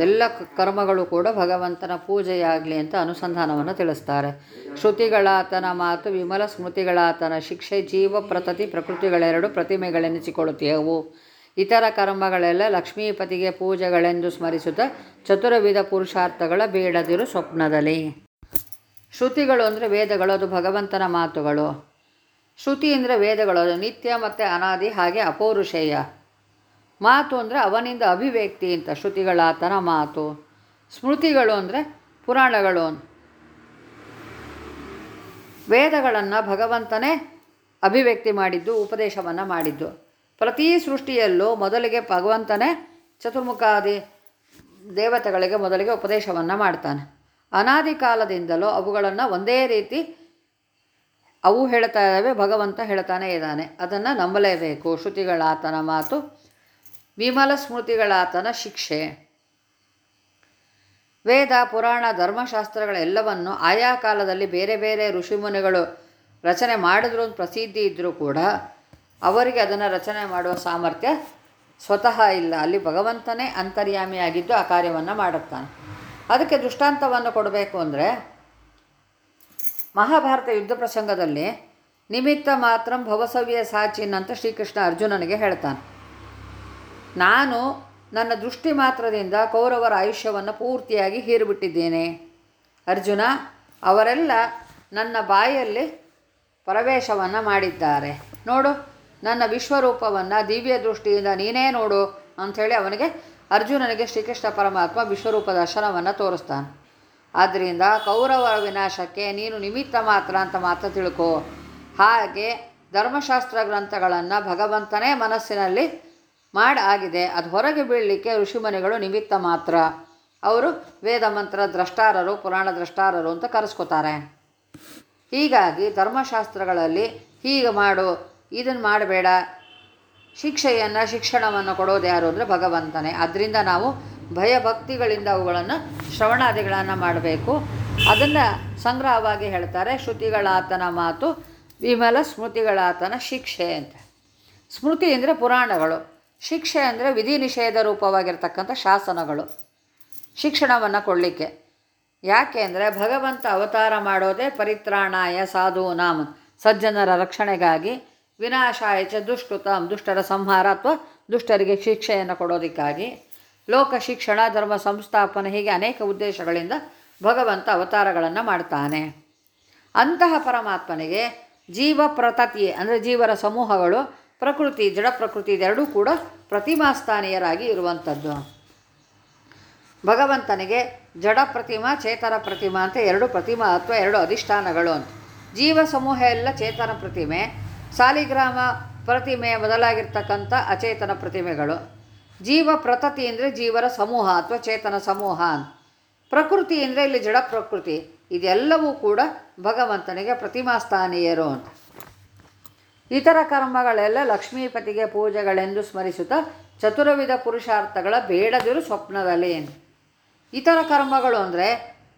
ಎಲ್ಲ ಕರ್ಮಗಳು ಕೂಡ ಭಗವಂತನ ಪೂಜೆಯಾಗಲಿ ಅಂತ ಅನುಸಂಧಾನವನ್ನು ತಿಳಿಸ್ತಾರೆ. ಶ್ರುತಿಗಳಾತನ ಮಾತು ವಿಮಲ ಸ್ಮೃತಿಗಳಾತನ ಶಿಕ್ಷೆ ಜೀವ ಪ್ರತತಿ ಪ್ರಕೃತಿಗಳೆರಡು ಪ್ರತಿಮೆಗಳೆನಿಸಿಕೊಳ್ಳುತ್ತೇವು. ಇತರ ಕರ್ಮಗಳೆಲ್ಲ ಲಕ್ಷ್ಮೀಪತಿಗೆ ಪೂಜೆಗಳೆಂದು ಸ್ಮರಿಸುತ್ತಾ ಚತುರವಿಧ ಪುರುಷಾರ್ಥಗಳ ಬೇಡದಿರು ಸ್ವಪ್ನದಲ್ಲಿ. ಶ್ರುತಿಗಳು ಅಂದರೆ ವೇದಗಳು, ಅದು ಭಗವಂತನ ಮಾತುಗಳು. ಶ್ರುತಿ ಅಂದರೆ ವೇದಗಳು, ಅದು ನಿತ್ಯ ಮತ್ತು ಅನಾದಿ ಹಾಗೆ ಅಪೌರುಷೇಯ. ಮಾತು ಅಂದರೆ ಅವನಿಂದ ಅಭಿವ್ಯಕ್ತಿ ಅಂತ ಶ್ರುತಿಗಳಾತನ ಮಾತು. ಸ್ಮೃತಿಗಳು ಅಂದರೆ ಪುರಾಣಗಳು. ವೇದಗಳನ್ನು ಭಗವಂತನೇ ಅಭಿವ್ಯಕ್ತಿ ಮಾಡಿದ್ದು, ಉಪದೇಶವನ್ನು ಮಾಡಿದ್ದು. ಪ್ರತಿ ಸೃಷ್ಟಿಯಲ್ಲೂ ಮೊದಲಿಗೆ ಭಗವಂತನೇ ಚತುರ್ಮುಖಾದಿ ದೇವತೆಗಳಿಗೆ ಮೊದಲಿಗೆ ಉಪದೇಶವನ್ನು ಮಾಡ್ತಾನೆ. ಅನಾದಿ ಕಾಲದಿಂದಲೂ ಅವುಗಳನ್ನು ಒಂದೇ ರೀತಿ ಅವು ಹೇಳ್ತಾ ಇದ್ದಾವೆ, ಭಗವಂತ ಹೇಳ್ತಾನೆ ಇದ್ದಾನೆ. ಅದನ್ನು ನಂಬಲೇಬೇಕು. ಶ್ರುತಿಗಳಾತನ ಮಾತು ವಿಮಲ ಸ್ಮೃತಿಗಳಾತನ ಶಿಕ್ಷೆ. ವೇದ, ಪುರಾಣ, ಧರ್ಮಶಾಸ್ತ್ರಗಳೆಲ್ಲವನ್ನು ಆಯಾ ಕಾಲದಲ್ಲಿ ಬೇರೆ ಬೇರೆ ಋಷಿಮುನಿಗಳು ರಚನೆ ಮಾಡಿದ್ರು ಪ್ರಸಿದ್ಧಿ ಇದ್ದರೂ ಕೂಡ ಅವರಿಗೆ ಅದನ್ನು ರಚನೆ ಮಾಡುವ ಸಾಮರ್ಥ್ಯ ಸ್ವತಃ ಇಲ್ಲ. ಅಲ್ಲಿ ಭಗವಂತನೇ ಅಂತರ್ಯಾಮಿಯಾಗಿದ್ದು ಆ ಕಾರ್ಯವನ್ನು ಮಾಡುತ್ತಾನೆ. ಅದಕ್ಕೆ ದೃಷ್ಟಾಂತವನ್ನು ಕೊಡಬೇಕು ಅಂದರೆ ಮಹಾಭಾರತ ಯುದ್ಧ ಪ್ರಸಂಗದಲ್ಲಿ ನಿಮಿತ್ತ ಮಾತ್ರ ಭವಸವ್ಯ ಸಾಚಿನ್ ಅಂತ ಶ್ರೀಕೃಷ್ಣ ಅರ್ಜುನನಿಗೆ ಹೇಳ್ತಾನೆ. ನಾನು ನನ್ನ ದೃಷ್ಟಿ ಮಾತ್ರದಿಂದ ಕೌರವರ ಆಯುಷ್ಯವನ್ನು ಪೂರ್ತಿಯಾಗಿ ಹೀರಿಬಿಟ್ಟಿದ್ದೇನೆ. ಅರ್ಜುನ, ಅವರೆಲ್ಲ ನನ್ನ ಬಾಯಲ್ಲಿ ಪ್ರವೇಶವನ್ನು ಮಾಡಿದ್ದಾರೆ. ನೋಡು, ನನ್ನ ವಿಶ್ವರೂಪವನ್ನು ದಿವ್ಯ ದೃಷ್ಟಿಯಿಂದ ನೀನೇ ನೋಡು ಅಂಥೇಳಿ ಅವನಿಗೆ, ಅರ್ಜುನನಿಗೆ ಶ್ರೀಕೃಷ್ಣ ಪರಮಾತ್ಮ ವಿಶ್ವರೂಪ ದರ್ಶನವನ್ನು ತೋರಿಸ್ತಾನೆ. ಆದ್ದರಿಂದ ಕೌರವರ ವಿನಾಶಕ್ಕೆ ನೀನು ನಿಮಿತ್ತ ಮಾತ್ರ ಅಂತ ಮಾತ್ರ ತಿಳ್ಕೊ. ಹಾಗೆ ಧರ್ಮಶಾಸ್ತ್ರ ಗ್ರಂಥಗಳನ್ನು ಭಗವಂತನೇ ಮನಸ್ಸಿನಲ್ಲಿ ಮಾಡಿ ಆಗಿದೆ. ಅದು ಹೊರಗೆ ಬೀಳಲಿಕ್ಕೆ ಋಷಿಮುನಿಗಳು ನಿಮಿತ್ತ ಮಾತ್ರ. ಅವರು ವೇದ ಮಂತ್ರ ದ್ರಷ್ಟಾರರು, ಪುರಾಣ ದ್ರಷ್ಟಾರರು ಅಂತ ಕರೆಸ್ಕೋತಾರೆ. ಹೀಗಾಗಿ ಧರ್ಮಶಾಸ್ತ್ರಗಳಲ್ಲಿ ಹೀಗೆ ಮಾಡು ಇದನ್ನು ಮಾಡಬೇಡ, ಶಿಕ್ಷೆಯನ್ನು, ಶಿಕ್ಷಣವನ್ನು ಕೊಡೋದು ಯಾರು ಅಂದರೆ ಭಗವಂತನೇ. ಅದರಿಂದ ನಾವು ಭಯಭಕ್ತಿಗಳಿಂದ ಅವುಗಳನ್ನು ಶ್ರವಣಾದಿಗಳನ್ನು ಮಾಡಬೇಕು. ಅದನ್ನು ಸಂಗ್ರಹವಾಗಿ ಹೇಳ್ತಾರೆ, ಶ್ರುತಿಗಳಾತನ ಮಾತು ವಿಮಲ ಸ್ಮೃತಿಗಳಾತನ ಶಿಕ್ಷೆ ಅಂತ. ಸ್ಮೃತಿ ಅಂದರೆ ಪುರಾಣಗಳು. ಶಿಕ್ಷೆ ಅಂದರೆ ವಿಧಿ ನಿಷೇಧ ರೂಪವಾಗಿರ್ತಕ್ಕಂಥ ಶಾಸನಗಳು. ಶಿಕ್ಷಣವನ್ನು ಕೊಡಲಿಕ್ಕೆ. ಯಾಕೆ ಅಂದರೆ ಭಗವಂತ ಅವತಾರ ಮಾಡೋದೇ ಪರಿತ್ರಾಣಾಯ ಸಾಧೂನಾಂ ಸಜ್ಜನರ ರಕ್ಷಣೆಗಾಗಿ ವಿನಾಶಾಯ ಚ ದುಷ್ಟರ ಸಂಹಾರ ಅಥವಾ ದುಷ್ಟರಿಗೆ ಶಿಕ್ಷೆಯನ್ನು ಕೊಡೋದಕ್ಕಾಗಿ ಲೋಕ ಶಿಕ್ಷಣ, ಧರ್ಮ ಸಂಸ್ಥಾಪನೆ ಹೀಗೆ ಅನೇಕ ಉದ್ದೇಶಗಳಿಂದ ಭಗವಂತ ಅವತಾರಗಳನ್ನು ಮಾಡ್ತಾನೆ. ಅಂತಹ ಪರಮಾತ್ಮನಿಗೆ ಜೀವ ಪ್ರತತಿ ಅಂದರೆ ಜೀವರ ಸಮೂಹಗಳು ಪ್ರಕೃತಿ, ಜಡ ಪ್ರಕೃತಿ ಇದೆರಡೂ ಕೂಡ ಪ್ರತಿಮಾಸ್ಥಾನೀಯರಾಗಿ ಇರುವಂಥದ್ದು. ಭಗವಂತನಿಗೆ ಜಡ ಪ್ರತಿಮಾ, ಚೇತನ ಪ್ರತಿಮಾ ಅಂತ ಎರಡು ಪ್ರತಿಮಾ ಅಥವಾ ಎರಡು ಅಧಿಷ್ಠಾನಗಳು ಅಂತ. ಜೀವ ಸಮೂಹ ಎಲ್ಲ ಚೇತನ ಪ್ರತಿಮೆ, ಸಾಲಿಗ್ರಾಮ ಪ್ರತಿಮೆ ಮೊದಲಾಗಿರ್ತಕ್ಕಂಥ ಅಚೇತನ ಪ್ರತಿಮೆಗಳು. ಜೀವ ಪ್ರತತಿ ಅಂದರೆ ಜೀವರ ಸಮೂಹ ಅಥವಾ ಚೇತನ ಸಮೂಹ ಅಂತ. ಪ್ರಕೃತಿ ಅಂದರೆ ಇಲ್ಲಿ ಜಡ ಪ್ರಕೃತಿ. ಇದೆಲ್ಲವೂ ಕೂಡ ಭಗವಂತನಿಗೆ ಪ್ರತಿಮಾಸ್ಥಾನೀಯರು ಅಂತ. ಇತರ ಕರ್ಮಗಳೆಲ್ಲ ಲಕ್ಷ್ಮೀಪತಿಗೆ ಪೂಜೆಗಳೆಂದು ಸ್ಮರಿಸುತ್ತಾ ಚತುರವಿಧ ಪುರುಷಾರ್ಥಗಳ ಬೇಡದಿರು ಸ್ವಪ್ನದಲ್ಲಿ. ಇತರ ಕರ್ಮಗಳು ಅಂದರೆ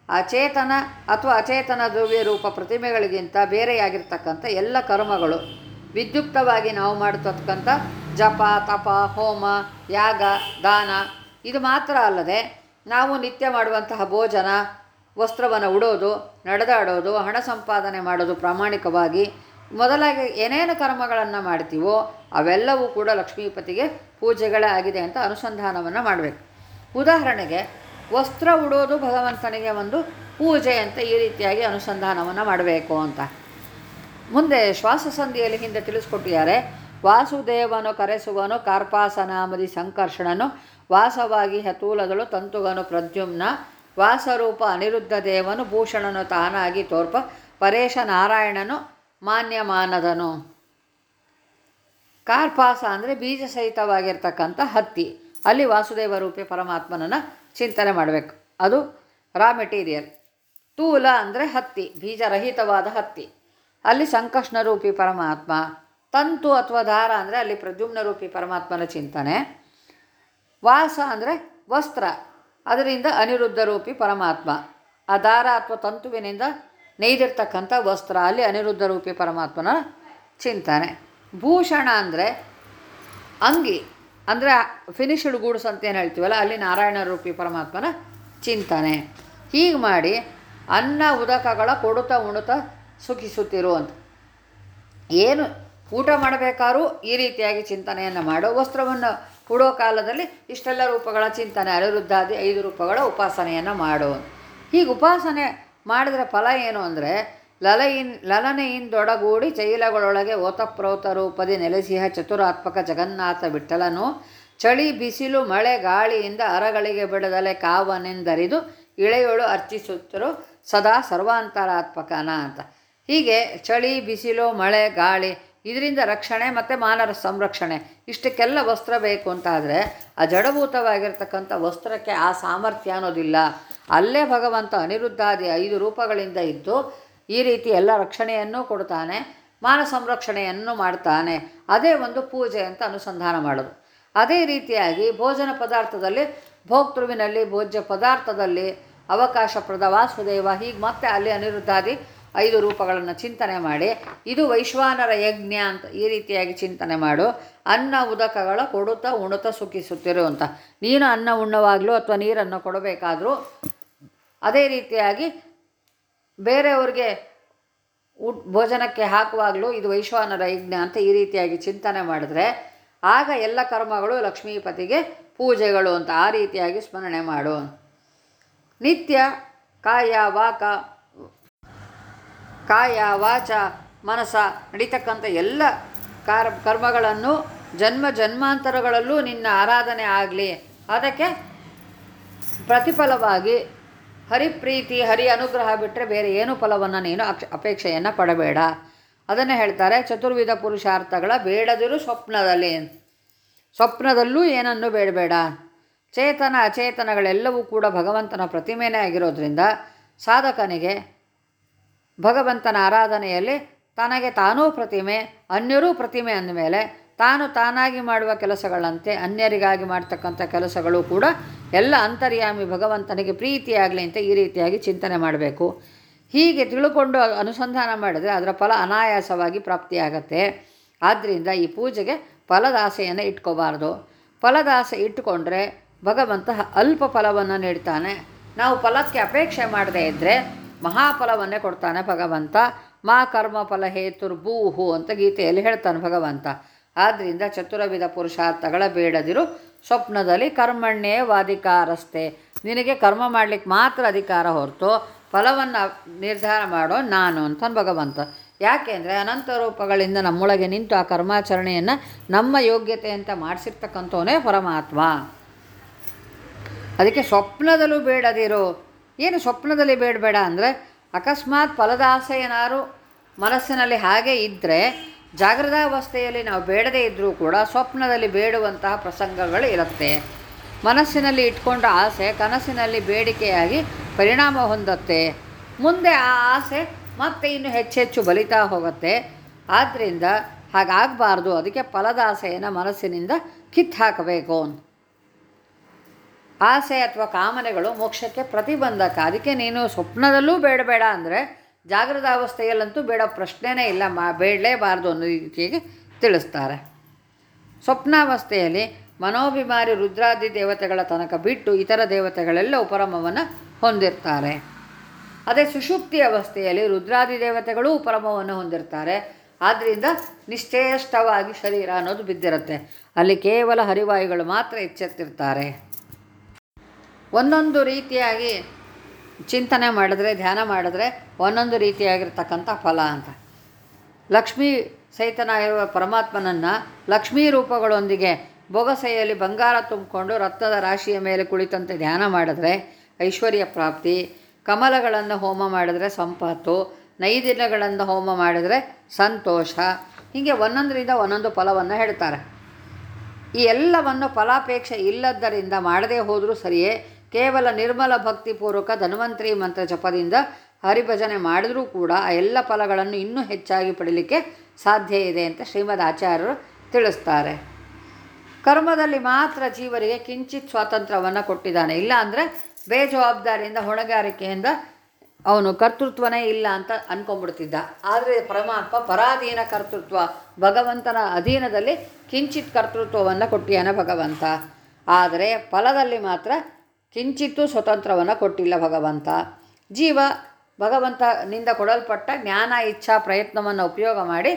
ಅಚೇತನ ಅಥವಾ ಅಚೇತನ ದ್ರವ್ಯ ರೂಪ ಪ್ರತಿಮೆಗಳಿಗಿಂತ ಬೇರೆಯಾಗಿರ್ತಕ್ಕಂಥ ಎಲ್ಲ ಕರ್ಮಗಳು. ವಿದ್ಯುಕ್ತವಾಗಿ ನಾವು ಮಾಡತಕ್ಕಂಥ ಜಪ, ತಪ, ಹೋಮ, ಯಾಗ, ದಾನ, ಇದು ಮಾತ್ರ ಅಲ್ಲದೆ ನಾವು ನಿತ್ಯ ಮಾಡುವಂತಹ ಭೋಜನ, ವಸ್ತ್ರವನ್ನು ಉಡೋದು, ನಡೆದಾಡೋದು, ಹಣ ಸಂಪಾದನೆ ಮಾಡೋದು ಪ್ರಾಮಾಣಿಕವಾಗಿ ಮೊದಲಾಗಿ ಏನೇನು ಕರ್ಮಗಳನ್ನು ಮಾಡ್ತೀವೋ ಅವೆಲ್ಲವೂ ಕೂಡ ಲಕ್ಷ್ಮೀಪತಿಗೆ ಪೂಜೆಗಳೇ ಆಗಿದೆ ಅಂತ ಅನುಸಂಧಾನವನ್ನು ಮಾಡಬೇಕು. ಉದಾಹರಣೆಗೆ, ವಸ್ತ್ರ ಉಡೋದು ಭಗವಂತನಿಗೆ ಒಂದು ಪೂಜೆ ಅಂತ ಈ ರೀತಿಯಾಗಿ ಅನುಸಂಧಾನವನ್ನು ಮಾಡಬೇಕು ಅಂತ. ಮುಂದೆ ಶ್ವಾಸ ಸಂಧಿಯಲ್ಲಿ ಹಿಂದೆ ತಿಳಿಸ್ಕೊಟ್ಟಿದ್ದಾರೆ, ವಾಸುದೇವನು ಕರೆಸುವನು ಕಾರ್ಪಾಸನಾಮದಿ ಸಂಕರ್ಷಣನು, ವಾಸವಾಗಿ ಹತೂಲದಳು ತಂತುಗನು ಪ್ರದ್ಯುಮ್ನ, ವಾಸರೂಪ ಅನಿರುದ್ಧ ದೇವನು ಭೂಷಣನು ತಾನಾಗಿ ತೋರ್ಪ, ಪರೇಶ ನಾರಾಯಣನು ಮಾನ್ಯಮಾನದನು. ಕಾರ್ಪಾಸ ಅಂದರೆ ಬೀಜ ಸಹಿತವಾಗಿರ್ತಕ್ಕಂಥ ಹತ್ತಿ. ಅಲ್ಲಿ ವಾಸುದೇವ ರೂಪಿ ಪರಮಾತ್ಮನನ್ನು ಚಿಂತನೆ ಮಾಡಬೇಕು. ಅದು ರಾ ಮೆಟೀರಿಯಲ್ ತೂಲ ಅಂದರೆ ಹತ್ತಿ, ಬೀಜರಹಿತವಾದ ಹತ್ತಿ. ಅಲ್ಲಿ ಸಂಕಷ್ಣ ರೂಪಿ ಪರಮಾತ್ಮ, ತಂತು ಅಥವಾ ದಾರ ಅಂದರೆ ಅಲ್ಲಿ ಪ್ರದ್ಯುಮ್ನ ರೂಪಿ ಪರಮಾತ್ಮನ ಚಿಂತನೆ. ವಾಸ ಅಂದರೆ ವಸ್ತ್ರ. ಅದರಿಂದ ಅನಿರುದ್ಧ ರೂಪಿ ಪರಮಾತ್ಮ. ಆ ದಾರ ಅಥವಾ ತಂತುವಿನಿಂದ ನೇಯ್ದಿರ್ತಕ್ಕಂಥ ವಸ್ತ್ರ, ಅಲ್ಲಿ ಅನಿರುದ್ಧ ರೂಪಿ ಪರಮಾತ್ಮನ ಚಿಂತನೆ. ಭೂಷಣ ಅಂದರೆ ಅಂಗಿ, ಅಂದರೆ ಫಿನಿಶ್ಡ್ ಗೂಡ್ಸ್ ಅಂತ ಏನು ಹೇಳ್ತೀವಲ್ಲ, ಅಲ್ಲಿ ನಾರಾಯಣ ರೂಪಿ ಪರಮಾತ್ಮನ ಚಿಂತನೆ. ಹೀಗೆ ಮಾಡಿ ಅನ್ನ, ಉದಕಗಳ ಕೊಡುತ್ತ ಉಣುತ್ತಾ ಸುಖಿಸುತ್ತಿರು ಅಂತ. ಏನು ಊಟ ಮಾಡಬೇಕಾದ್ರೂ ಈ ರೀತಿಯಾಗಿ ಚಿಂತನೆಯನ್ನು ಮಾಡೋ ವಸ್ತ್ರವನ್ನು ಉಡೋ ಕಾಲದಲ್ಲಿ ಇಷ್ಟೆಲ್ಲ ರೂಪಗಳ ಚಿಂತನೆ, ಅನಿರುದ್ಧಾದಿ ಐದು ರೂಪಗಳ ಉಪಾಸನೆಯನ್ನು ಮಾಡು. ಹೀಗೆ ಉಪಾಸನೆ ಮಾಡಿದ್ರೆ ಫಲ ಏನು ಅಂದರೆ ಲಲಯಿನ್ ಲಲನೆಯಿಂದೊಡಗೂಡಿ ಚೈಲಗಳೊಳಗೆ ಓತಪ್ರೋತ ರೂಪದಿ ನೆಲೆಸಿಹ ಚತುರಾತ್ಮಕ ಜಗನ್ನಾಥ ಬಿಟ್ಟಲನು. ಚಳಿ, ಬಿಸಿಲು, ಮಳೆ, ಗಾಳಿಯಿಂದ ಅರಗಳಿಗೆ ಬಿಡದಲೆ ಕಾವನೆಂದರಿದು ಇಳೆಯೋಳು ಅರ್ಚಿಸುತ್ತರು ಸದಾ ಸರ್ವಾಂತರಾತ್ಮಕನ ಅಂತ. ಹೀಗೆ ಚಳಿ, ಬಿಸಿಲು, ಮಳೆ, ಗಾಳಿ ಇದರಿಂದ ರಕ್ಷಣೆ ಮತ್ತು ಮಾನರ ಸಂರಕ್ಷಣೆ ಇಷ್ಟಕ್ಕೆಲ್ಲ ವಸ್ತ್ರ ಬೇಕು ಅಂತಾದರೆ, ಆ ಜಡಭೂತವಾಗಿರ್ತಕ್ಕಂಥ ವಸ್ತ್ರಕ್ಕೆ ಆ ಸಾಮರ್ಥ್ಯ ಅನ್ನೋದಿಲ್ಲ. ಅಲ್ಲೇ ಭಗವಂತ ಅನಿರುದ್ಧಾದಿ ಐದು ರೂಪಗಳಿಂದ ಇದ್ದು ಈ ರೀತಿ ಎಲ್ಲ ರಕ್ಷಣೆಯನ್ನು ಕೊಡ್ತಾನೆ, ಮಾನ ಸಂರಕ್ಷಣೆಯನ್ನು ಮಾಡ್ತಾನೆ. ಅದೇ ಒಂದು ಪೂಜೆ ಅಂತ ಅನುಸಂಧಾನ ಮಾಡೋದು. ಅದೇ ರೀತಿಯಾಗಿ ಭೋಜನ ಪದಾರ್ಥದಲ್ಲಿ, ಭೋಕ್ತೃವಿನಲ್ಲಿ ಭೋಜ್ಯ ಪದಾರ್ಥದಲ್ಲಿ ಅವಕಾಶಪ್ರದ ವಾಸುದೇವ, ಹೀಗೆ ಮತ್ತೆ ಅಲ್ಲಿ ಅನಿರುದ್ಧಾದಿ ಐದು ರೂಪಗಳನ್ನು ಚಿಂತನೆ ಮಾಡಿ, ಇದು ವೈಶ್ವಾನರ ಯಜ್ಞ ಅಂತ ಈ ರೀತಿಯಾಗಿ ಚಿಂತನೆ ಮಾಡು. ಅನ್ನ ಉದಕಗಳ ಕೊಡುತ್ತಾ ಉಣುತ್ತಾ ಸುಖಿಸುತ್ತಿರು ಅಂತ. ನೀನು ಅನ್ನ ಉಣ್ಣವಾಗಲೂ ಅಥವಾ ನೀರನ್ನು ಕೊಡಬೇಕಾದ್ರೂ ಅದೇ ರೀತಿಯಾಗಿ ಬೇರೆಯವ್ರಿಗೆ ಊಟ ಭೋಜನಕ್ಕೆ ಹಾಕುವಾಗಲೂ ಇದು ವೈಶ್ವಾನರ ಯಜ್ಞ ಅಂತ ಈ ರೀತಿಯಾಗಿ ಚಿಂತನೆ ಮಾಡಿದ್ರೆ ಆಗ ಎಲ್ಲ ಕರ್ಮಗಳು ಲಕ್ಷ್ಮೀಪತಿಗೆ ಪೂಜೆಗಳು ಅಂತ ಆ ರೀತಿಯಾಗಿ ಸ್ಮರಣೆ ಮಾಡು. ನಿತ್ಯ ಕಾಯ ವಾಕ ಕಾಯ ವಾಚ ಮನಸ ನಡೀತಕ್ಕಂಥ ಎಲ್ಲ ಕಾರ ಕರ್ಮಗಳನ್ನು ಜನ್ಮ ಜನ್ಮಾಂತರಗಳಲ್ಲೂ ನಿನ್ನ ಆರಾಧನೆ ಆಗಲಿ. ಅದಕ್ಕೆ ಪ್ರತಿಫಲವಾಗಿ ಹರಿಪ್ರೀತಿ, ಹರಿ ಅನುಗ್ರಹ ಬಿಟ್ಟರೆ ಬೇರೆ ಏನು ಫಲವನ್ನು ನೀನು ಅಕ್ಷ, ಅಪೇಕ್ಷೆಯನ್ನು ಪಡಬೇಡ. ಅದನ್ನು ಹೇಳ್ತಾರೆ ಚತುರ್ವಿಧ ಪುರುಷಾರ್ಥಗಳ ಬೇಡದಿರು ಸ್ವಪ್ನದಲ್ಲಿ. ಸ್ವಪ್ನದಲ್ಲೂ ಏನನ್ನು ಬೇಡಬೇಡ. ಚೇತನ, ಅಚೇತನಗಳೆಲ್ಲವೂ ಕೂಡ ಭಗವಂತನ ಪ್ರತಿಮೆನೇ ಆಗಿರೋದ್ರಿಂದ ಸಾಧಕನಿಗೆ ಭಗವಂತನ ಆರಾಧನೆಯಲ್ಲಿ ತನಗೆ ತಾನೂ ಪ್ರತಿಮೆ, ಅನ್ಯರೂ ಪ್ರತಿಮೆ ಅಂದಮೇಲೆ ತಾನು ತಾನಾಗಿ ಮಾಡುವ ಕೆಲಸಗಳಂತೆ, ಅನ್ಯರಿಗಾಗಿ ಮಾಡ್ತಕ್ಕಂಥ ಕೆಲಸಗಳು ಕೂಡ ಎಲ್ಲ ಅಂತರ್ಯಾಮಿ ಭಗವಂತನಿಗೆ ಪ್ರೀತಿಯಾಗಲಿ ಅಂತ ಈ ರೀತಿಯಾಗಿ ಚಿಂತನೆ ಮಾಡಬೇಕು. ಹೀಗೆ ತಿಳ್ಕೊಂಡು ಅನುಸಂಧಾನ ಮಾಡಿದರೆ ಅದರ ಫಲ ಅನಾಯಾಸವಾಗಿ ಪ್ರಾಪ್ತಿಯಾಗತ್ತೆ. ಆದ್ದರಿಂದ ಈ ಪೂಜೆಗೆ ಫಲದಾಸೆಯನ್ನು ಇಟ್ಕೋಬಾರ್ದು. ಫಲದಾಸೆ ಇಟ್ಟುಕೊಂಡ್ರೆ ಭಗವಂತ ಅಲ್ಪ ಫಲವನ್ನು ನೀಡ್ತಾನೆ. ನಾವು ಫಲಕ್ಕೆ ಅಪೇಕ್ಷೆ ಮಾಡದೇ ಇದ್ದರೆ ಮಹಾಫಲವನ್ನೇ ಕೊಡ್ತಾನೆ ಭಗವಂತ. ಮಾ ಕರ್ಮ ಫಲ ಹೇತುರ್ಭೂಹು ಅಂತ ಗೀತೆಯಲ್ಲಿ ಹೇಳ್ತಾನೆ ಭಗವಂತ. ಆದ್ದರಿಂದ ಚತುರವಿಧ ಪುರುಷಾರ್ಥಗಳ ಬೇಡದಿರು ಸ್ವಪ್ನದಲ್ಲಿ ಕರ್ಮಣ್ಯೇ ವಾಧಿಕಾರಸ್ತೆ ನಿನಗೆ ಕರ್ಮ ಮಾಡಲಿಕ್ಕೆ ಮಾತ್ರ ಅಧಿಕಾರ ಹೊರತು, ಫಲವನ್ನು ನಿರ್ಧಾರ ಮಾಡೋ ನಾನು ಅಂತ ಭಗವಂತ. ಯಾಕೆಂದರೆ ಅನಂತ ರೂಪಗಳಿಂದ ನಮ್ಮೊಳಗೆ ನಿಂತು ಆ ಕರ್ಮಾಚರಣೆಯನ್ನು ನಮ್ಮ ಯೋಗ್ಯತೆ ಅಂತ ಮಾಡಿಸಿರ್ತಕ್ಕಂಥವನೇ ಪರಮಾತ್ಮ. ಅದಕ್ಕೆ ಸ್ವಪ್ನದಲ್ಲೂ ಬೇಡದಿರು. ಏನು ಸ್ವಪ್ನದಲ್ಲಿ ಬೇಡಬೇಡ ಅಂದರೆ ಅಕಸ್ಮಾತ್ ಫಲದಾಸೆ ಏನಾರು ಮನಸ್ಸಿನಲ್ಲಿ ಹಾಗೆ ಇದ್ದರೆ ಜಾಗೃತಾವಸ್ಥೆಯಲ್ಲಿ ನಾವು ಬೇಡದೇ ಇದ್ದರೂ ಕೂಡ ಸ್ವಪ್ನದಲ್ಲಿ ಬೇಡುವಂತಹ ಪ್ರಸಂಗಗಳು ಇರುತ್ತೆ. ಮನಸ್ಸಿನಲ್ಲಿ ಇಟ್ಕೊಂಡ ಆಸೆ ಕನಸಿನಲ್ಲಿ ಬೇಡಿಕೆಯಾಗಿ ಪರಿಣಾಮ ಹೊಂದತ್ತೆ. ಮುಂದೆ ಆ ಆಸೆ ಮತ್ತೆ ಇನ್ನು ಹೆಚ್ಚೆಚ್ಚು ಬಲಿತಾ ಹೋಗುತ್ತೆ. ಆದ್ದರಿಂದ ಹಾಗಾಗಬಾರ್ದು. ಅದಕ್ಕೆ ಫಲದ ಆಸೆಯನ್ನು ಮನಸ್ಸಿನಿಂದ ಕಿತ್ತು ಹಾಕಬೇಕು ಆಸೆ ಅಥವಾ ಕಾಮನೆಗಳು ಮೋಕ್ಷಕ್ಕೆ ಪ್ರತಿಬಂಧಕ. ಅದಕ್ಕೆ ನೀನು ಸ್ವಪ್ನದಲ್ಲೂ ಬೇಡಬೇಡ ಅಂದರೆ ಜಾಗೃತ ಅವಸ್ಥೆಯಲ್ಲಂತೂ ಬೇಡ, ಪ್ರಶ್ನೆನೇ ಇಲ್ಲ, ಮಾ, ಬೇಡಲೇಬಾರ್ದು ಅನ್ನೋ ರೀತಿಯಾಗಿ ತಿಳಿಸ್ತಾರೆ. ಸ್ವಪ್ನಾವಸ್ಥೆಯಲ್ಲಿ ಮನೋಭಿಮಾರಿ ರುದ್ರಾದಿ ದೇವತೆಗಳ ತನಕ ಬಿಟ್ಟು ಇತರ ದೇವತೆಗಳೆಲ್ಲ ಉಪರಮವನ್ನು ಹೊಂದಿರ್ತಾರೆ. ಅದೇ ಸುಷುಪ್ತಿ ಅವಸ್ಥೆಯಲ್ಲಿ ರುದ್ರಾದಿ ದೇವತೆಗಳು ಉಪರಮವನ್ನು ಹೊಂದಿರ್ತಾರೆ. ಆದ್ದರಿಂದ ನಿಶ್ಚೇಷ್ಟವಾಗಿ ಶರೀರ ಅನ್ನೋದು ಬಿದ್ದಿರುತ್ತೆ. ಅಲ್ಲಿ ಕೇವಲ ಹರಿವಾಯುಗಳು ಮಾತ್ರ ಎಚ್ಚೆತ್ತಿರ್ತಾರೆ. ಒಂದೊಂದು ರೀತಿಯಾಗಿ ಚಿಂತನೆ ಮಾಡಿದ್ರೆ, ಧ್ಯಾನ ಮಾಡಿದ್ರೆ ಒಂದೊಂದು ರೀತಿಯಾಗಿರ್ತಕ್ಕಂಥ ಫಲ ಅಂತ. ಲಕ್ಷ್ಮೀ ಸಹಿತನಾಗಿರುವ ಪರಮಾತ್ಮನನ್ನು ಲಕ್ಷ್ಮೀ ರೂಪಗಳೊಂದಿಗೆ ಬೊಗಸೆಯಲ್ಲಿ ಬಂಗಾರ ತುಂಬಿಕೊಂಡು ರಕ್ತದ ರಾಶಿಯ ಮೇಲೆ ಕುಳಿತಂತೆ ಧ್ಯಾನ ಮಾಡಿದ್ರೆ ಐಶ್ವರ್ಯ ಪ್ರಾಪ್ತಿ, ಕಮಲಗಳನ್ನು ಹೋಮ ಮಾಡಿದ್ರೆ ಸಂಪತ್ತು ನೈದಿನಗಳನ್ನು ಹೋಮ ಮಾಡಿದರೆ ಸಂತೋಷ, ಹೀಗೆ ಒಂದೊಂದರಿಂದ ಒಂದೊಂದು ಫಲವನ್ನು ಹೇಳ್ತಾರೆ. ಈ ಎಲ್ಲವನ್ನು ಫಲಾಪೇಕ್ಷೆ ಇಲ್ಲದ್ದರಿಂದ ಮಾಡದೇ ಹೋದರೂ ಸರಿಯೇ ಕೇವಲ ನಿರ್ಮಲ ಭಕ್ತಿಪೂರ್ವಕ ಧನ್ವಂತರಿ ಮಂತ್ರ ಜಪದಿಂದ ಹರಿಭಜನೆ ಮಾಡಿದರೂ ಕೂಡ ಆ ಎಲ್ಲ ಫಲಗಳನ್ನು ಇನ್ನೂ ಹೆಚ್ಚಾಗಿ ಪಡೀಲಿಕ್ಕೆ ಸಾಧ್ಯ ಇದೆ ಅಂತ ಶ್ರೀಮದ್ ಆಚಾರ್ಯರು ತಿಳಿಸ್ತಾರೆ. ಕರ್ಮದಲ್ಲಿ ಮಾತ್ರ ಜೀವರಿಗೆ ಕಿಂಚಿತ್ ಸ್ವಾತಂತ್ರ್ಯವನ್ನು ಕೊಟ್ಟಿದ್ದಾನೆ. ಇಲ್ಲ ಅಂದರೆ ಬೇಜವಾಬ್ದಾರಿಯಿಂದ ಹೊಣೆಗಾರಿಕೆಯಿಂದ ಅವನು ಕರ್ತೃತ್ವನೇ ಇಲ್ಲ ಅಂತ ಅನ್ಕೊಂಡ್ಬಿಡ್ತಿದ್ದ. ಆದರೆ ಪರಮಾತ್ಮ ಪರಾಧೀನ ಕರ್ತೃತ್ವ, ಭಗವಂತನ ಅಧೀನದಲ್ಲಿ ಕಿಂಚಿತ್ ಕರ್ತೃತ್ವವನ್ನು ಕೊಟ್ಟಿಯಾನ ಭಗವಂತ. ಆದರೆ ಫಲದಲ್ಲಿ ಮಾತ್ರ ಕಿಂಚಿತ್ತೂ ಸ್ವತಂತ್ರವನ್ನು ಕೊಟ್ಟಿಲ್ಲ ಭಗವಂತ. ಜೀವ ಭಗವಂತನಿಂದ ಕೊಡಲ್ಪಟ್ಟ ಜ್ಞಾನ, ಇಚ್ಛಾ, ಪ್ರಯತ್ನವನ್ನು ಉಪಯೋಗ ಮಾಡಿ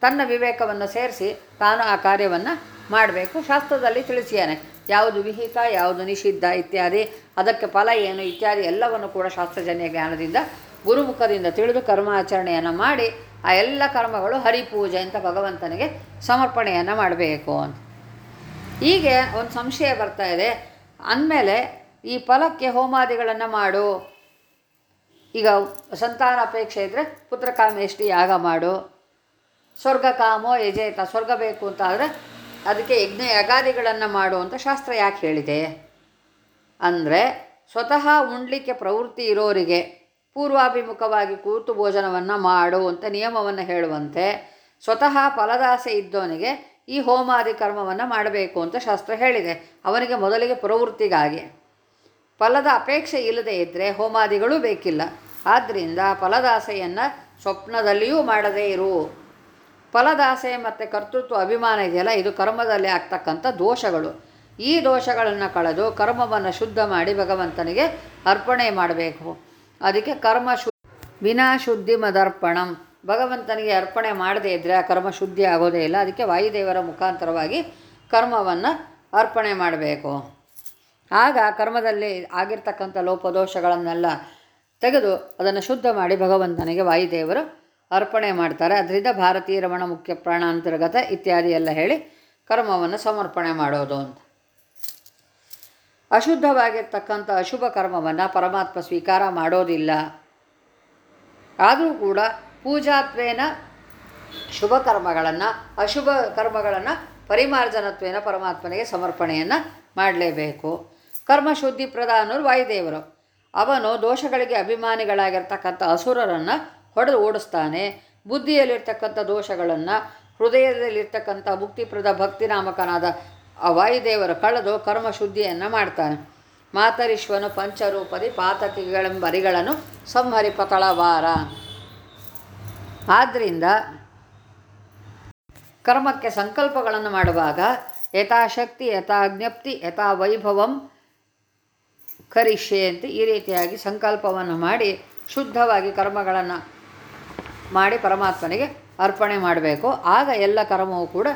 ತನ್ನ ವಿವೇಕವನ್ನು ಸೇರಿಸಿ ತಾನು ಆ ಕಾರ್ಯವನ್ನು ಮಾಡಬೇಕು. ಶಾಸ್ತ್ರದಲ್ಲಿ ತಿಳಿಸಿಯಾನೆ ಯಾವುದು ವಿಹಿತ, ಯಾವುದು ನಿಷಿದ್ಧ ಇತ್ಯಾದಿ. ಅದಕ್ಕೆ ಫಲ ಏನು ಇತ್ಯಾದಿ ಎಲ್ಲವನ್ನು ಕೂಡ ಶಾಸ್ತ್ರಜನ್ಯ ಜ್ಞಾನದಿಂದ, ಗುರುಮುಖದಿಂದ ತಿಳಿದು ಕರ್ಮಾಚರಣೆಯನ್ನು ಮಾಡಿ ಆ ಎಲ್ಲ ಕರ್ಮಗಳು ಹರಿಪೂಜೆ ಅಂತ ಭಗವಂತನಿಗೆ ಸಮರ್ಪಣೆಯನ್ನು ಮಾಡಬೇಕು ಅಂತ. ಹೀಗೆ ಒಂದು ಸಂಶಯ ಬರ್ತಾ ಇದೆ. ಅಂದಮೇಲೆ ಈ ಫಲಕ್ಕೆ ಹೋಮಾದಿಗಳನ್ನು ಮಾಡು. ಈಗ ಸಂತಾನ ಅಪೇಕ್ಷೆ ಇದ್ದರೆ ಪುತ್ರಕಾಮೇಷ್ಟಿ ಯಾಗ ಮಾಡು. ಸ್ವರ್ಗ ಕಾಮೋ ಯಜೇತ, ಸ್ವರ್ಗ ಬೇಕು ಅಂತ ಆದರೆ ಅದಕ್ಕೆ ಯಜ್ಞ ಯಗಾದಿಗಳನ್ನು ಮಾಡು ಅಂತ ಶಾಸ್ತ್ರ ಯಾಕೆ ಹೇಳಿದೆ? ಅಂದರೆ ಸ್ವತಃ ಉಣ್ಲಿಕ್ಕೆ ಪ್ರವೃತ್ತಿ ಇರೋರಿಗೆ ಪೂರ್ವಾಭಿಮುಖವಾಗಿ ಕೂತು ಭೋಜನವನ್ನು ಮಾಡು ಅಂತ ನಿಯಮವನ್ನು ಹೇಳುವಂತೆ ಸ್ವತಃ ಫಲದಾಸೆ ಇದ್ದವನಿಗೆ ಈ ಹೋಮಾದಿ ಕರ್ಮವನ್ನು ಮಾಡಬೇಕು ಅಂತ ಶಾಸ್ತ್ರ ಹೇಳಿದೆ. ಅವನಿಗೆ ಮೊದಲಿಗೆ ಪ್ರವೃತ್ತಿಗಾಗಿ. ಫಲದ ಅಪೇಕ್ಷೆ ಇಲ್ಲದೆ ಇದ್ದರೆ ಹೋಮಾದಿಗಳು ಬೇಕಿಲ್ಲ. ಆದ್ದರಿಂದ ಫಲದಾಸೆಯನ್ನು ಸ್ವಪ್ನದಲ್ಲಿಯೂ ಮಾಡದೇ ಇರು. ಫಲದಾಸೆ ಮತ್ತು ಕರ್ತೃತ್ವ ಅಭಿಮಾನ ಇದೆಯಲ್ಲ, ಇದು ಕರ್ಮದಲ್ಲಿ ಆಗ್ತಕ್ಕಂಥ ದೋಷಗಳು. ಈ ದೋಷಗಳನ್ನು ಕಳೆದು ಕರ್ಮವನ್ನು ಶುದ್ಧ ಮಾಡಿ ಭಗವಂತನಿಗೆ ಅರ್ಪಣೆ ಮಾಡಬೇಕು. ಅದಕ್ಕೆ ಕರ್ಮ ಶು, ವಿನಾ ಶುದ್ಧಿ ಮದರ್ಪಣಂ ಭಗವಂತನಿಗೆ ಅರ್ಪಣೆ ಮಾಡದೇ ಇದ್ದರೆ ಆ ಕರ್ಮ ಶುದ್ಧಿ ಆಗೋದೇ ಇಲ್ಲ. ಅದಕ್ಕೆ ವಾಯುದೇವರ ಮುಖಾಂತರವಾಗಿ ಕರ್ಮವನ್ನು ಅರ್ಪಣೆ ಮಾಡಬೇಕು. ಆಗ ಕರ್ಮದಲ್ಲಿ ಆಗಿರ್ತಕ್ಕಂಥ ಲೋಪದೋಷಗಳನ್ನೆಲ್ಲ ತೆಗೆದು ಅದನ್ನು ಶುದ್ಧ ಮಾಡಿ ಭಗವಂತನಿಗೆ ವಾಯುದೇವರು ಅರ್ಪಣೆ ಮಾಡ್ತಾರೆ. ಅದರಿಂದ ಭಾರತೀಯ ರಮಣ ಮುಖ್ಯ ಪ್ರಾಣಾಂತರ್ಗತ ಇತ್ಯಾದಿ ಎಲ್ಲ ಹೇಳಿ ಕರ್ಮವನ್ನು ಸಮರ್ಪಣೆ ಮಾಡೋದು ಅಂತ. ಅಶುದ್ಧವಾಗಿರ್ತಕ್ಕಂಥ ಅಶುಭ ಕರ್ಮವನ್ನು ಪರಮಾತ್ಮ ಸ್ವೀಕಾರ ಮಾಡೋದಿಲ್ಲ. ಆದರೂ ಕೂಡ ಪೂಜಾತ್ವೇನ ಶುಭ ಕರ್ಮಗಳನ್ನು, ಅಶುಭ ಕರ್ಮಗಳನ್ನು ಪರಿಮಾರ್ಜನತ್ವೇನ ಪರಮಾತ್ಮನಿಗೆ ಸಮರ್ಪಣೆಯನ್ನು ಮಾಡಲೇಬೇಕು. ಕರ್ಮಶುದ್ಧಿ ಪ್ರಧಾನರು ವಾಯುದೇವರು. ಅವನು ದೋಷಗಳಿಗೆ ಅಭಿಮಾನಿಗಳಾಗಿರ್ತಕ್ಕಂಥ ಅಸುರರನ್ನು ಹೊಡೆದು ಓಡಿಸ್ತಾನೆ. ಬುದ್ಧಿಯಲ್ಲಿರ್ತಕ್ಕಂಥ ದೋಷಗಳನ್ನು, ಹೃದಯದಲ್ಲಿರ್ತಕ್ಕಂಥ ಮುಕ್ತಿಪ್ರದ ಭಕ್ತಿನಾಮಕನಾದ ಆ ವಾಯುದೇವರು ಕಳೆದು ಕರ್ಮಶುದ್ಧಿಯನ್ನು ಮಾಡ್ತಾನೆ. ಮಾತರಿಶ್ವನು ಪಂಚರೂಪದಿ ಪಾತಕಿಗಳೆಂಬರಿಗಳನ್ನು ಸಂಹರಿಪ ತಳವಾರ ಆದ್ದರಿಂದ ಕರ್ಮಕ್ಕೆ ಸಂಕಲ್ಪಗಳನ್ನು ಮಾಡುವಾಗ ಯಥಾಶಕ್ತಿ ಯಥಾ ಜ್ಞಪ್ತಿ ಯಥಾ ವೈಭವಂ ಕರಿಷ್ಯೆ ಅಂತ ಈ ರೀತಿಯಾಗಿ ಸಂಕಲ್ಪವನ್ನು ಮಾಡಿ ಶುದ್ಧವಾಗಿ ಕರ್ಮಗಳನ್ನು ಮಾಡಿ ಪರಮಾತ್ಮನಿಗೆ ಅರ್ಪಣೆ ಮಾಡಬೇಕು. ಆಗ ಎಲ್ಲ ಕರ್ಮವೂ ಕೂಡ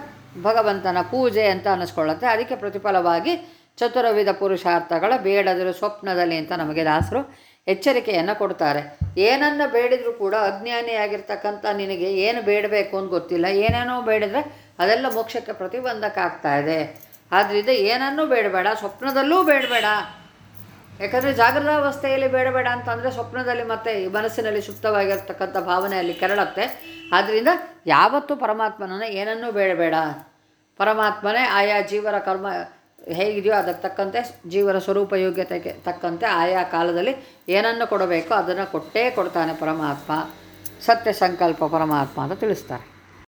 ಭಗವಂತನ ಪೂಜೆ ಅಂತ ಅನ್ನಿಸ್ಕೊಳ್ಳುತ್ತೆ. ಅದಕ್ಕೆ ಪ್ರತಿಫಲವಾಗಿ ಚತುರವಿಧ ಪುರುಷಾರ್ಥಗಳ ಬೇಡದರು ಸ್ವಪ್ನದಲ್ಲಿ ಅಂತ ನಮಗೆ ದಾಸರು ಎಚ್ಚರಿಕೆಯನ್ನು ಕೊಡ್ತಾರೆ. ಏನನ್ನು ಬೇಡಿದರೂ ಕೂಡ ಅಜ್ಞಾನಿಯಾಗಿರ್ತಕ್ಕಂಥ ನಿನಗೆ ಏನು ಬೇಡಬೇಕು ಅಂತ ಗೊತ್ತಿಲ್ಲ. ಏನೇನೋ ಬೇಡಿದರೆ ಅದೆಲ್ಲ ಮೋಕ್ಷಕ್ಕೆ ಪ್ರತಿಬಂಧಕ ಆಗ್ತಾ ಇದೆ. ಆದ್ದರಿಂದ ಏನನ್ನೂ ಬೇಡಬೇಡ, ಸ್ವಪ್ನದಲ್ಲೂ ಬೇಡಬೇಡ. ಯಾಕಂದರೆ ಜಾಗೃತಾವಸ್ಥೆಯಲ್ಲಿ ಬೇಡ ಅಂತಂದರೆ ಸ್ವಪ್ನದಲ್ಲಿ ಮತ್ತೆ ಮನಸ್ಸಿನಲ್ಲಿ ಸುಪ್ತವಾಗಿರ್ತಕ್ಕಂಥ ಭಾವನೆ ಅಲ್ಲಿ ಕೆರಳತ್ತೆ. ಆದ್ದರಿಂದ ಯಾವತ್ತೂ ಪರಮಾತ್ಮನನ್ನು ಏನನ್ನೂ ಬೇಡ ಪರಮಾತ್ಮನೇ ಆಯಾ ಜೀವರ ಕರ್ಮ ಹೇಗಿದೆಯೋ ಅದಕ್ಕೆ ತಕ್ಕಂತೆ ಜೀವನ ಸ್ವರೂಪ ಯೋಗ್ಯತೆಗೆ ತಕ್ಕಂತೆ ಆಯಾ ಕಾಲದಲ್ಲಿ ಏನನ್ನು ಕೊಡಬೇಕೋ ಅದನ್ನು ಕೊಟ್ಟೇ ಕೊಡ್ತಾನೆ ಪರಮಾತ್ಮ. ಸತ್ಯ ಸಂಕಲ್ಪ ಪರಮಾತ್ಮ ಅಂತ ತಿಳಿಸ್ತಾರೆ.